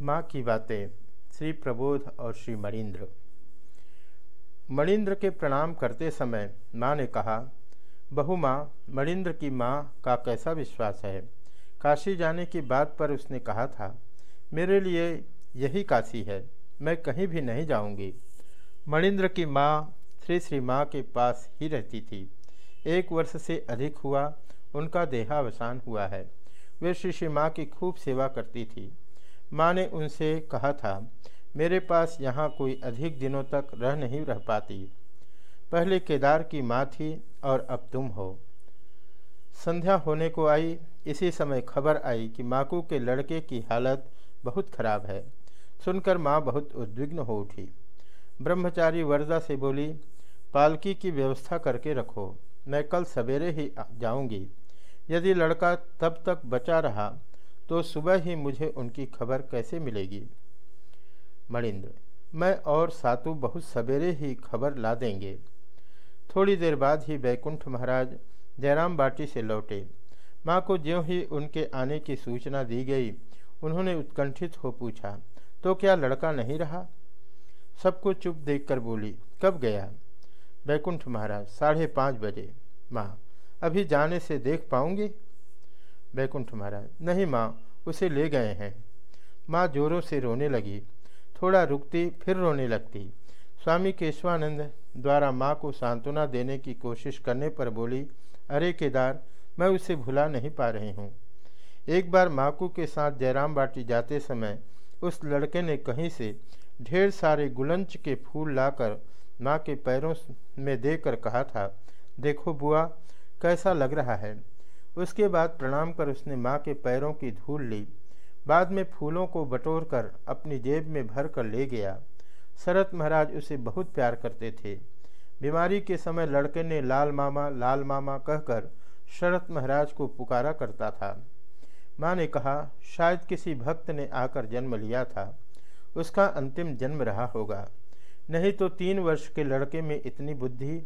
माँ की बातें, श्री प्रबोध और श्री मणिंद्र। मणिंद्र के प्रणाम करते समय माँ ने कहा, बहु माँ, मणिंद्र की माँ का कैसा विश्वास है? काशी जाने की बात पर उसने कहा था, मेरे लिए यही काशी है, मैं कहीं भी नहीं जाऊँगी। मणिंद्र की माँ श्री श्री माँ के पास ही रहती थी। एक वर्ष से अधिक हुआ, उनका देहावसान हुआ है। वे श्री श्री माँ की खूब सेवा करती थी। माँ ने उनसे कहा था, मेरे पास यहाँ कोई अधिक दिनों तक रह नहीं रह पाती। पहले केदार की माँ थी और अब तुम हो। संध्या होने को आई, इसी समय खबर आई कि माकू के लड़के की हालत बहुत खराब है। सुनकर माँ बहुत उद्विग्न हो उठी। ब्रह्मचारी वरदा से बोली, पालकी की व्यवस्था करके रखो, मैं कल सवेरे ही जाऊँगी। यदि लड़का तब तक बचा रहा तो सुबह ही मुझे उनकी खबर कैसे मिलेगी? मणिंद्र, मैं और सातु बहुत सवेरे ही खबर ला देंगे। थोड़ी देर बाद ही बैकुंठ महाराज जयराम बाटी से लौटे। माँ को ज्यों ही उनके आने की सूचना दी गई, उन्होंने उत्कंठित हो पूछा तो क्या लड़का नहीं रहा? सबको चुप देखकर बोली, कब गया? बैकुंठ महाराज, साढ़े पाँच बजे। माँ, अभी जाने से देख पाऊँगी? बैकुंठ महाराज, नहीं माँ, उसे ले गए हैं। माँ जोरों से रोने लगी, थोड़ा रुकती, फिर रोने लगती। स्वामी केशवानंद द्वारा माँ को सांत्वना देने की कोशिश करने पर बोली, अरे केदार, मैं उसे भुला नहीं पा रही हूँ। एक बार माकू के साथ जयराम बाटी जाते समय, उस लड़के ने कहीं से ढेर सारे गुलंच के फूल लाकर माँ के पैरों में देकर कहा था, देखो बुआ, कैसा लग रहा है। उसके बाद प्रणाम कर उसने माँ के पैरों की धूल ली। बाद में फूलों को बटोर कर अपनी जेब में भर कर ले गया। शरत महाराज उसे बहुत प्यार करते थे। बीमारी के समय लड़के ने लाल मामा लाल मामा कहकर शरत महाराज को पुकारा करता था। माँ ने कहा, शायद किसी भक्त ने आकर जन्म लिया था। उसका अंतिम जन्म रहा होगा। नहीं तो तीन वर्ष के लड़के में इतनी बुद्धि।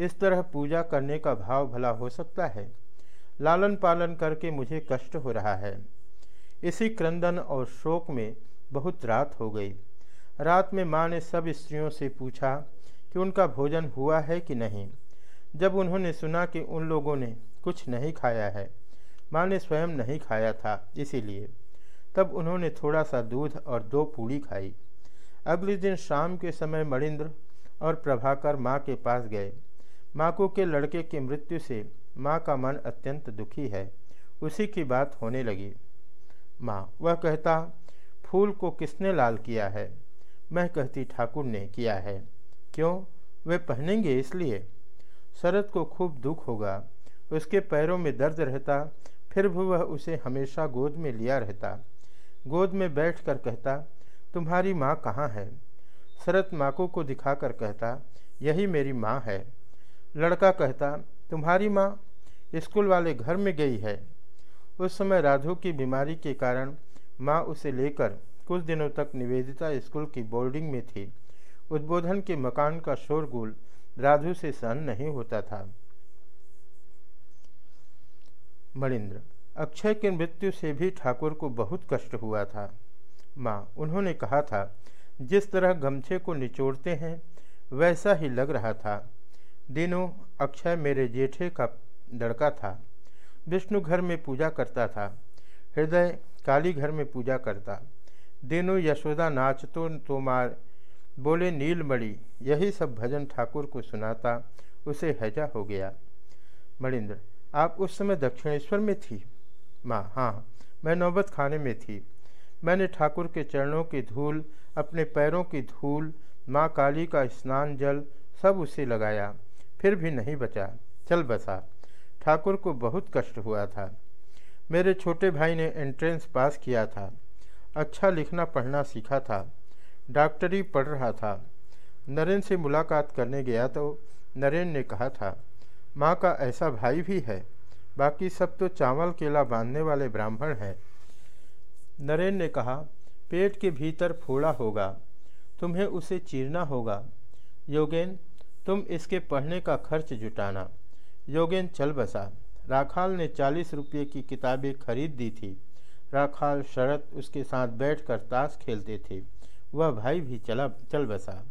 इस तरह पूजा करने का भाव भला हो सकता है? लालन पालन करके मुझे कष्ट हो रहा है। इसी क्रंदन और शोक में बहुत रात हो गई। रात में माँ ने सब स्त्रियों से पूछा कि उनका भोजन हुआ है कि नहीं। जब उन्होंने सुना कि उन लोगों ने कुछ नहीं खाया है, माँ ने स्वयं नहीं खाया था, इसीलिए। तब उन्होंने थोड़ा सा दूध और दो पूड़ी खाई। अगले दिन शाम के समय मणिंद्र और प्रभाकर माँ के पास गए। माँ को के लड़के की मृत्यु से माँ का मन अत्यंत दुखी है। उसी की बात होने लगी। माँ, वह कहता, फूल को किसने लाल किया है? मैं कहती, ठाकुर ने किया है। क्यों? वे पहनेंगे इसलिए। शरद को खूब दुख होगा। उसके पैरों में दर्द रहता, फिर भी वह उसे हमेशा गोद में लिया रहता। गोद में बैठ कर कहता, तुम्हारी माँ कहाँ है? शरत माको को दिखाकर कहता, यही मेरी माँ है। लड़का कहता तुम्हारी माँ स्कूल वाले घर में गई है। उस समय राधु की बीमारी के कारण माँ उसे लेकर कुछ दिनों तक निवेदिता स्कूल की बोर्डिंग में थी। उद्बोधन के मकान का शोरगुल राधु से सहन नहीं होता था। मणिंद्र, अक्षय की मृत्यु से भी ठाकुर को बहुत कष्ट हुआ था। माँ, उन्होंने कहा था, जिस तरह गमछे को निचोड़ते हैं, वैसा ही लग रहा था। दिनों अक्षय मेरे जेठे का लड़का था। विष्णु घर में पूजा करता था। हृदय काली घर में पूजा करता। दिनों यशोदा नाचतो तो मार, बोले, नीलमणि, यही सब भजन ठाकुर को सुनाता, उसे हैजा हो गया। मणिंद्र, आप उस समय दक्षिणेश्वर में थी? माँ हाँ मैं नौबत खाने में थी। मैंने ठाकुर के चरणों की धूल, अपने पैरों की धूल, माँ काली का स्नान जल, सब उसे लगाया। फिर भी नहीं बचा। चल बसा। ठाकुर को बहुत कष्ट हुआ था। मेरे छोटे भाई ने एंट्रेंस पास किया था। अच्छा लिखना पढ़ना सीखा था। डॉक्टरी पढ़ रहा था। नरेंद्र से मुलाकात करने गया तो नरेंद्र ने कहा था, माँ का ऐसा भाई भी है। बाकी सब तो चावल केला बांधने वाले ब्राह्मण हैं। नरेंद्र ने कहा, पेट के भीतर फोड़ा होगा। तुम्हें उसे चीरना होगा। योगेन तुम इसके पढ़ने का खर्च जुटाना। योगेन चल बसा। राखाल ने चालीस रुपये की किताबें खरीद दी थी। राखाल शरत उसके साथ बैठकर ताश खेलते थे। वह भाई भी चला, चल बसा।